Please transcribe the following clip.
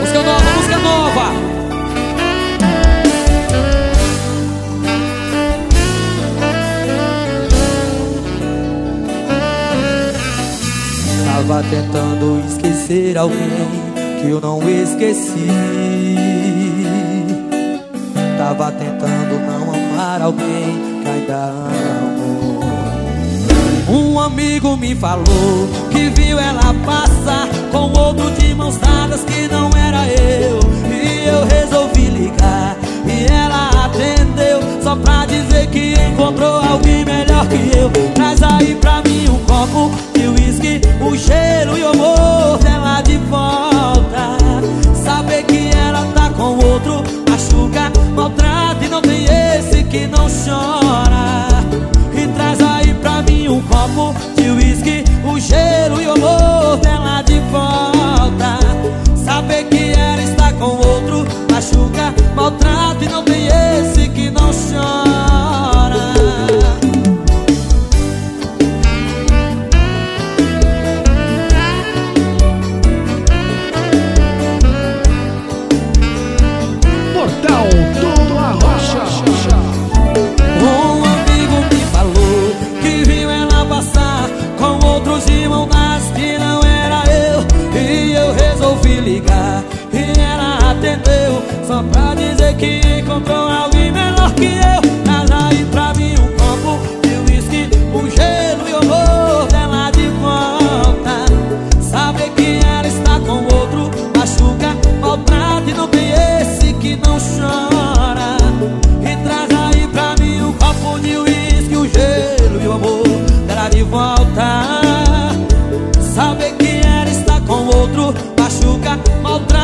Música nova, música nova. Tava tentando esquecer alguém que eu não esqueci. Tava tentando não amar alguém que ainda amo. Um amigo me falou que viu ela passar com outro de mãos dadas que não era eu. E eu resolvi ligar e ela atendeu só pra dizer que encontrou alguém melhor que eu. Traz aí pra mim um copo de uísque, o cheiro que encontrou alguém melhor que eu. Tá ela e pra mim um copo de uísque, um gelo e o amor dela de volta. Saber que ela está com outro machuca maldade Não tem esse que não chora. E traz aí pra mim um copo de uísque, um gelo e o amor dela de volta. Saber que ela está com outro machuca maldade